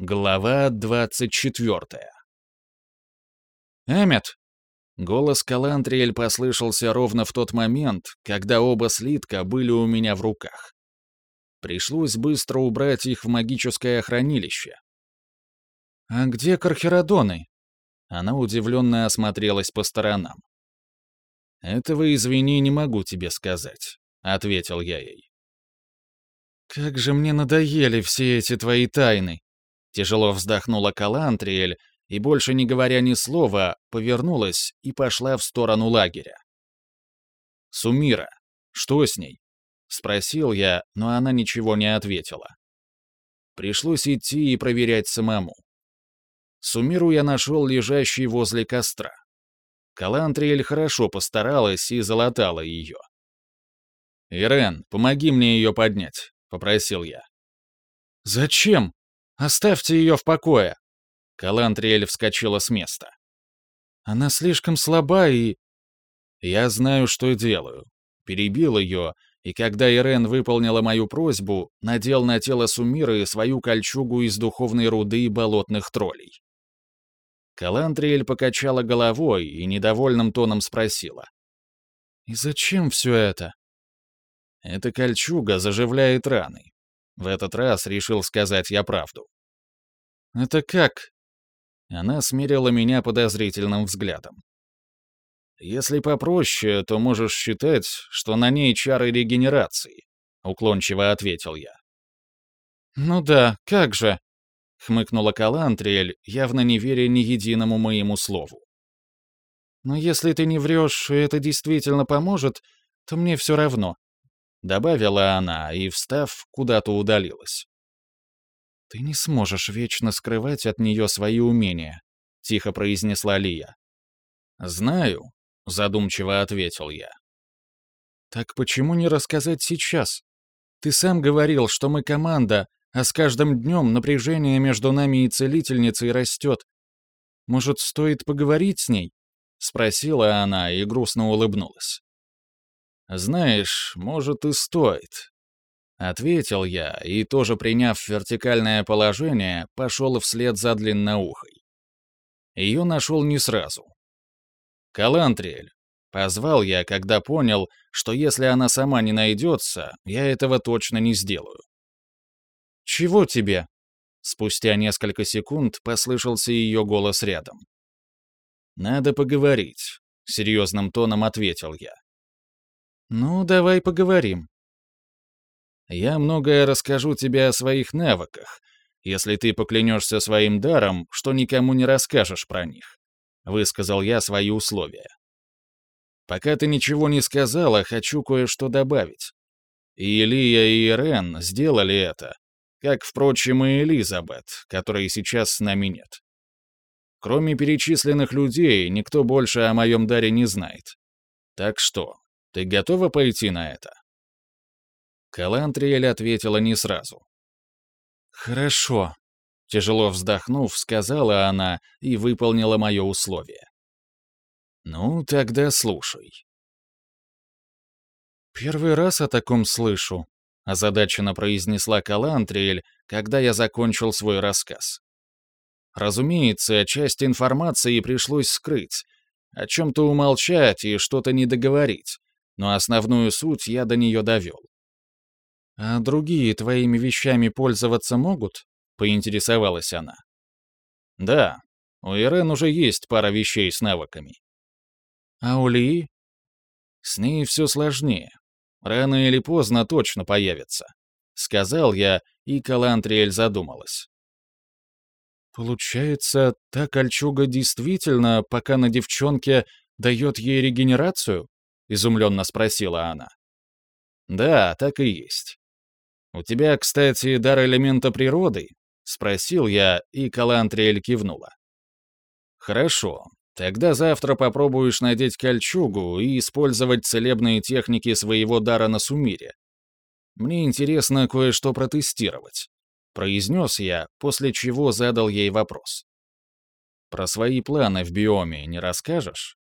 Глава двадцать четвертая. «Эммет!» Голос Калантриэль послышался ровно в тот момент, когда оба слитка были у меня в руках. Пришлось быстро убрать их в магическое хранилище. «А где Кархерадоны?» Она удивленно осмотрелась по сторонам. «Этого, извини, не могу тебе сказать», — ответил я ей. «Как же мне надоели все эти твои тайны!» Тяжело вздохнула Калантриэль и, больше не говоря ни слова, повернулась и пошла в сторону лагеря. «Сумира, что с ней?» — спросил я, но она ничего не ответила. Пришлось идти и проверять самому. Сумиру я нашел лежащей возле костра. Калантриэль хорошо постаралась и залатала ее. «Ирен, помоги мне ее поднять», — попросил я. «Зачем? Оставьте ее в покое!» Калантриэль вскочила с места. «Она слишком слаба и...» «Я знаю, что делаю». Перебил ее, и когда Ирен выполнила мою просьбу, надел на тело Сумиры свою кольчугу из духовной руды и болотных троллей. Калантриэль покачала головой и недовольным тоном спросила. «И зачем все это?» «Эта кольчуга заживляет раны. В этот раз решил сказать я правду. «Это как?» Она смерила меня подозрительным взглядом. «Если попроще, то можешь считать, что на ней чары регенерации», — уклончиво ответил я. «Ну да, как же?» — хмыкнула Калантриэль, явно не веря ни единому моему слову. «Но если ты не врешь, и это действительно поможет, то мне все равно», — добавила она и, встав, куда-то удалилась. «Ты не сможешь вечно скрывать от нее свои умения», — тихо произнесла Лия. «Знаю», — задумчиво ответил я. «Так почему не рассказать сейчас? Ты сам говорил, что мы команда, а с каждым днем напряжение между нами и целительницей растет. Может, стоит поговорить с ней?» — спросила она и грустно улыбнулась. «Знаешь, может, и стоит», Ответил я и, тоже приняв вертикальное положение, пошел вслед за длинноухой. Ее нашел не сразу. «Калантриэль», — позвал я, когда понял, что если она сама не найдется, я этого точно не сделаю. «Чего тебе?» Спустя несколько секунд послышался ее голос рядом. «Надо поговорить», — серьезным тоном ответил я. «Ну, давай поговорим», я многое расскажу тебе о своих навыках, если ты поклянешься своим даром, что никому не расскажешь про них», — высказал я свои условия. «Пока ты ничего не сказала, хочу кое-что добавить. И Илья и Ирен сделали это, как, впрочем, и Элизабет, которой сейчас с нами нет. Кроме перечисленных людей, никто больше о моем даре не знает. Так что, ты готова пойти на это?» Калантриэль ответила не сразу. «Хорошо», — тяжело вздохнув, сказала она и выполнила мое условие. «Ну, тогда слушай». «Первый раз о таком слышу», — озадаченно произнесла Калантриэль, когда я закончил свой рассказ. Разумеется, часть информации пришлось скрыть, о чем-то умолчать и что-то не договорить, но основную суть я до нее довел. «А другие твоими вещами пользоваться могут?» — поинтересовалась она. «Да, у Ирен уже есть пара вещей с навыками». «А у Ли?» «С ней все сложнее. Рано или поздно точно появится», — сказал я, и Калантриэль задумалась. «Получается, та кольчуга действительно, пока на девчонке, дает ей регенерацию?» — изумленно спросила она. «Да, так и есть. «У тебя, кстати, дар элемента природы?» — спросил я, и Калантриэль кивнула. «Хорошо. Тогда завтра попробуешь надеть кольчугу и использовать целебные техники своего дара на Сумире. Мне интересно кое-что протестировать», — произнес я, после чего задал ей вопрос. «Про свои планы в биоме не расскажешь?»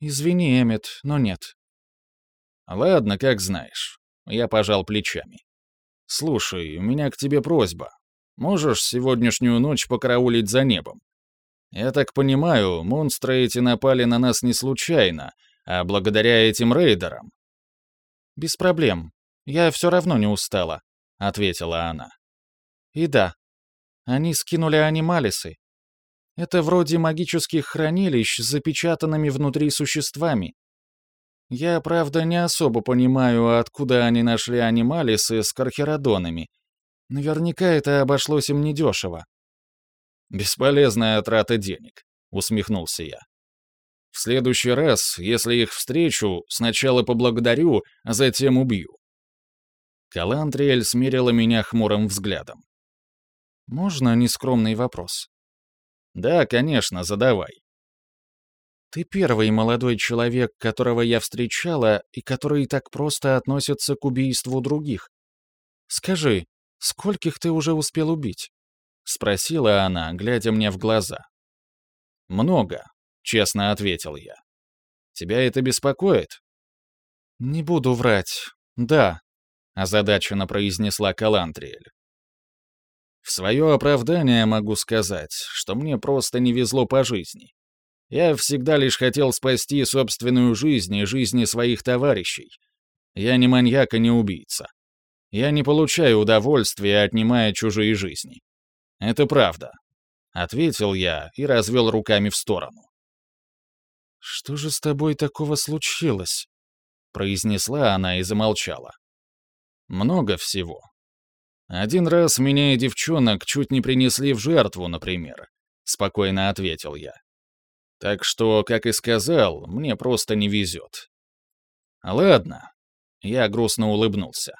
«Извини, Эммет, но нет». «Ладно, как знаешь». Я пожал плечами. «Слушай, у меня к тебе просьба. Можешь сегодняшнюю ночь покараулить за небом? Я так понимаю, монстры эти напали на нас не случайно, а благодаря этим рейдерам. Без проблем. Я все равно не устала, ответила она. И да, они скинули анималисы. Это вроде магических хранилищ с запечатанными внутри существами. Я, правда, не особо понимаю, откуда они нашли анималисы с кархеродонами. Наверняка это обошлось им недешево. «Бесполезная трата денег», — усмехнулся я. «В следующий раз, если их встречу, сначала поблагодарю, а затем убью». Калантриэль смерила меня хмурым взглядом. «Можно нескромный вопрос?» «Да, конечно, задавай». «Ты первый молодой человек, которого я встречала и который так просто относится к убийству других. Скажи, скольких ты уже успел убить?» — спросила она, глядя мне в глаза. «Много», — честно ответил я. «Тебя это беспокоит?» «Не буду врать. Да», — озадаченно произнесла Калантриэль. Свое оправдание могу сказать, что мне просто не везло по жизни. Я всегда лишь хотел спасти собственную жизнь и жизни своих товарищей. Я не маньяк и не убийца. Я не получаю удовольствия, отнимая чужие жизни. Это правда. Ответил я и развел руками в сторону. «Что же с тобой такого случилось?» произнесла она и замолчала. «Много всего. Один раз меня и девчонок чуть не принесли в жертву, например», — спокойно ответил я. «Так что, как и сказал, мне просто не везет». «Ладно», — я грустно улыбнулся.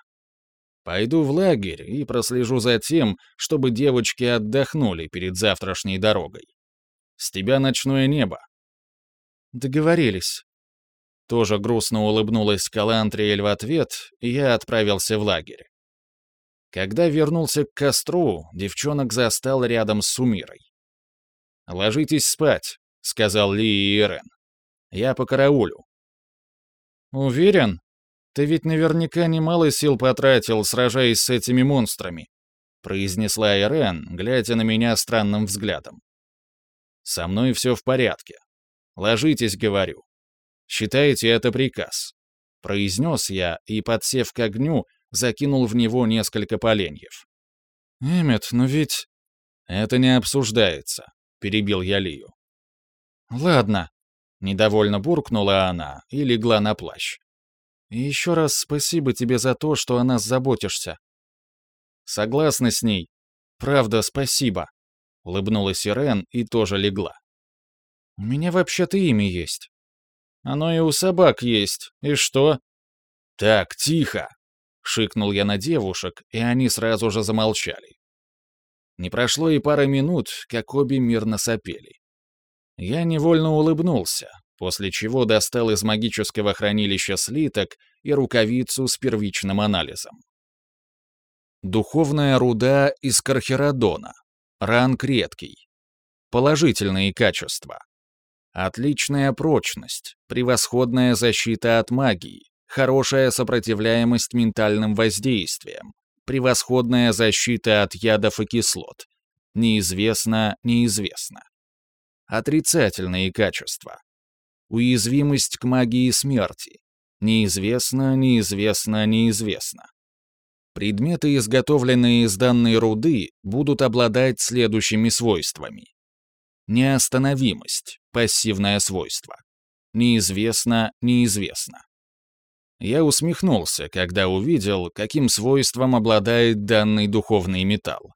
Пойду в лагерь и прослежу за тем, чтобы девочки отдохнули перед завтрашней дорогой. С тебя ночное небо. Договорились. Тоже грустно улыбнулась Калантриэль в ответ, и я отправился в лагерь. Когда вернулся к костру, девчонок застал рядом с Сумирой. «Ложитесь спать», — сказал Ли и Ирен. «Я по караулю». «Уверен?» Ты ведь наверняка немало сил потратил, сражаясь с этими монстрами», — произнесла Ирен, глядя на меня странным взглядом. «Со мной все в порядке. Ложитесь, говорю. Считайте это приказ», — произнес я и, подсев к огню, закинул в него несколько поленьев. «Эммет, но ведь...» «Это не обсуждается», — перебил я Лию. «Ладно», — недовольно буркнула она и легла на плащ. И еще раз спасибо тебе за то, что о нас заботишься. Согласна с ней. Правда, спасибо. Улыбнулась Ирен и тоже легла. У меня вообще-то имя есть. Оно и у собак есть. И что? Так, тихо. Шикнул я на девушек, и они сразу же замолчали. Не прошло и пары минут, как обе мирно сопели. Я невольно улыбнулся, после чего достал из магического хранилища слиток и рукавицу с первичным анализом. Духовная руда из Кархерадона. Ранг редкий. Положительные качества. Отличная прочность, превосходная защита от магии, хорошая сопротивляемость ментальным воздействиям, превосходная защита от ядов и кислот. Неизвестно, неизвестно. Отрицательные качества. Уязвимость к магии смерти. Неизвестно, неизвестно, неизвестно. Предметы, изготовленные из данной руды, будут обладать следующими свойствами. Неостановимость, пассивное свойство. Неизвестно, неизвестно. Я усмехнулся, когда увидел, каким свойством обладает данный духовный металл.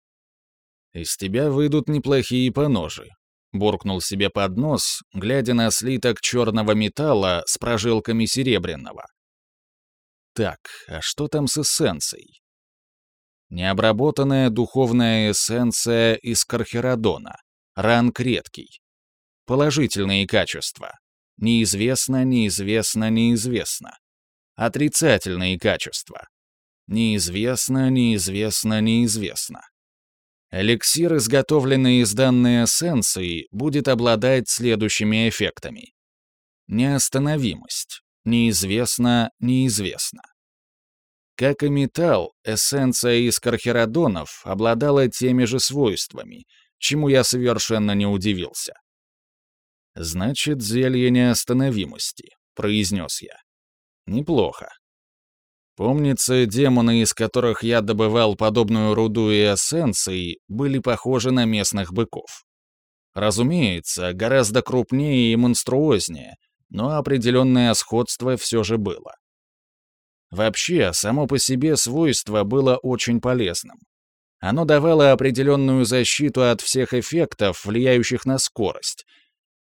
Из тебя выйдут неплохие поножи, буркнул себе под нос, глядя на слиток черного металла с прожилками серебряного. Так, а что там с эссенцией? Необработанная духовная эссенция из кархерадона. Ранг редкий. Положительные качества. Неизвестно, неизвестно, неизвестно. Отрицательные качества. Неизвестно, неизвестно, неизвестно. Эликсир, изготовленный из данной эссенции, будет обладать следующими эффектами. Неостановимость. Неизвестно, неизвестно. Как и металл, эссенция из кархеродонов обладала теми же свойствами, чему я совершенно не удивился. «Значит, зелье неостановимости», — произнес я. «Неплохо. Помнится, демоны, из которых я добывал подобную руду и эссенции, были похожи на местных быков. Разумеется, гораздо крупнее и монструознее, но определенное сходство все же было. Вообще, само по себе свойство было очень полезным. Оно давало определенную защиту от всех эффектов, влияющих на скорость.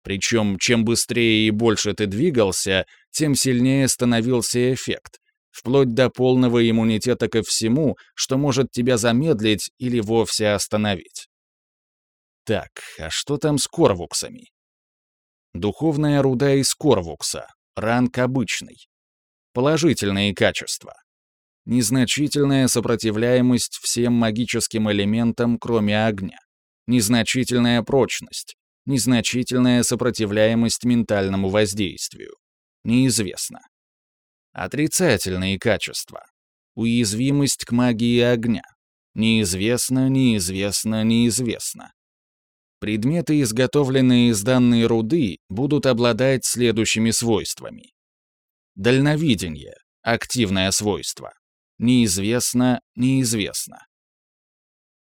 Причем, чем быстрее и больше ты двигался, тем сильнее становился эффект, вплоть до полного иммунитета ко всему, что может тебя замедлить или вовсе остановить. Так, а что там с корвуксами? Духовная руда из корвукса, ранг обычный. Положительные качества. Незначительная сопротивляемость всем магическим элементам, кроме огня. Незначительная прочность. Незначительная сопротивляемость ментальному воздействию. Неизвестно. Отрицательные качества. Уязвимость к магии огня. Неизвестно, неизвестно, неизвестно. Предметы, изготовленные из данной руды, будут обладать следующими свойствами. Дальновидение — активное свойство. Неизвестно, неизвестно.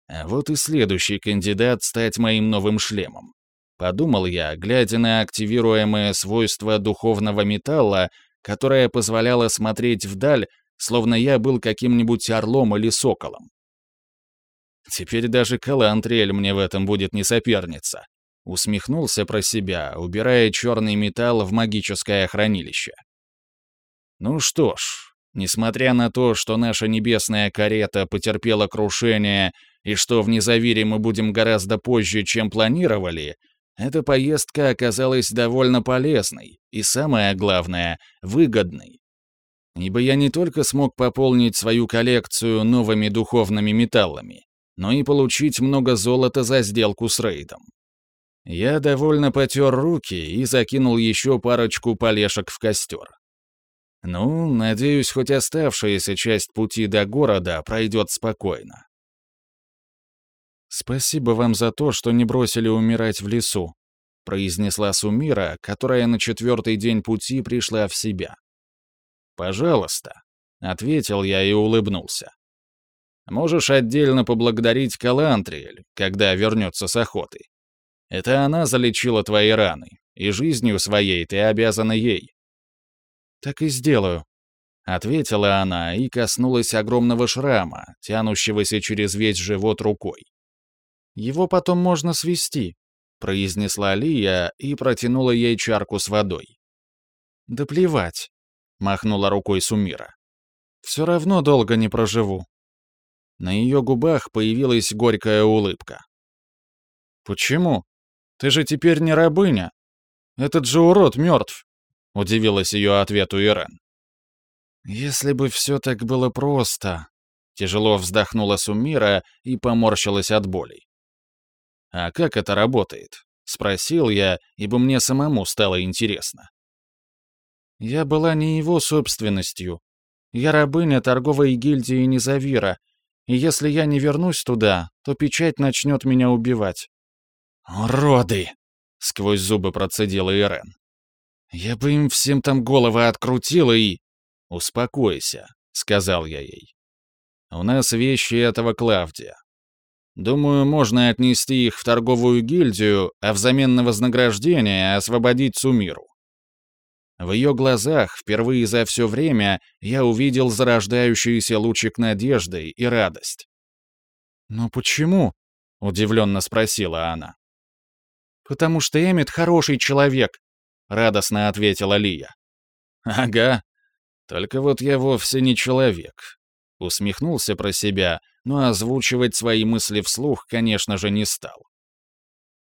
А вот и следующий кандидат стать моим новым шлемом. Подумал я, глядя на активируемое свойство духовного металла, которое позволяло смотреть вдаль, словно я был каким-нибудь орлом или соколом. Теперь даже Калантриэль мне в этом будет не соперница. Усмехнулся про себя, убирая черный металл в магическое хранилище. Ну что ж, несмотря на то, что наша небесная карета потерпела крушение и что в Незавире мы будем гораздо позже, чем планировали, эта поездка оказалась довольно полезной и, самое главное, выгодной. Ибо я не только смог пополнить свою коллекцию новыми духовными металлами, но и получить много золота за сделку с рейдом. Я довольно потер руки и закинул еще парочку полешек в костер. Ну, надеюсь, хоть оставшаяся часть пути до города пройдет спокойно. «Спасибо вам за то, что не бросили умирать в лесу», произнесла Сумира, которая на четвертый день пути пришла в себя. «Пожалуйста», — ответил я и улыбнулся. Можешь отдельно поблагодарить Калантриэль, когда вернется с охоты. Это она залечила твои раны, и жизнью своей ты обязана ей». «Так и сделаю», — ответила она и коснулась огромного шрама, тянущегося через весь живот рукой. «Его потом можно свести», — произнесла Лия и протянула ей чарку с водой. «Да плевать», — махнула рукой Сумира. «Все равно долго не проживу». На ее губах появилась горькая улыбка. «Почему? Ты же теперь не рабыня. Этот же урод мертв», — удивилась ее ответу Ирен. «Если бы все так было просто...» Тяжело вздохнула Сумира и поморщилась от боли. «А как это работает?» — спросил я, ибо мне самому стало интересно. «Я была не его собственностью. Я рабыня торговой гильдии Низавира, и если я не вернусь туда, то печать начнет меня убивать». «Уроды!» — сквозь зубы процедила Ирен. «Я бы им всем там головы открутила и...» «Успокойся», — сказал я ей. «У нас вещи этого Клавдия. Думаю, можно отнести их в торговую гильдию, а взамен на вознаграждение освободить Сумиру. В ее глазах впервые за все время я увидел зарождающийся лучик надежды и радость. «Но почему?» — удивленно спросила она. «Потому что Эмит хороший человек», — радостно ответила Лия. «Ага, только вот я вовсе не человек», — усмехнулся про себя, но озвучивать свои мысли вслух, конечно же, не стал.